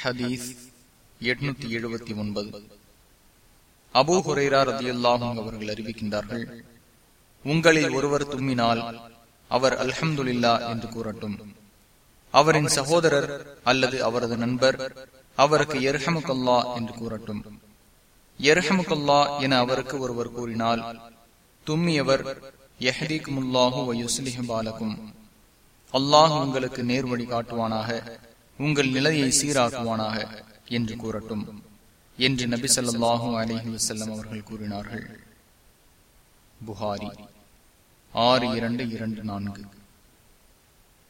ஹதீஸ் எட்நூத்தி எழுபத்தி ஒன்பது. அபூ ஹுரைரா ரதியுல்லாஹும் அவர்கள் அறிவிக்கின்றார்கள் உங்களில் ஒருவர் தும்மினால் அவர் அல்ஹம்துல்லா என்று கூறட்டும். அவரின் சகோதரர் அல்லது அவரது நண்பர் அவருக்கு எர்ஹமுக்கல்லா என்று கூறட்டும். எர்ஹமுக்கல்லா என அவருக்கு ஒருவர் கூறினால் தும்மியவர் எஹதிக்குமுல்லாஹு வயுஸ்லிஹு பாலக்கும் அல்லாஹ் உங்களுக்கு நேர்வழி காட்டுவானாக. உங்கள் நிலையை சீராக்குவானாக என்று கூறட்டும் என்று நபி சொல்லாஹு அலஹி வசல்லம் அவர்கள் கூறினார்கள். புகாரி ஆறு இரண்டு இரண்டு நான்கு.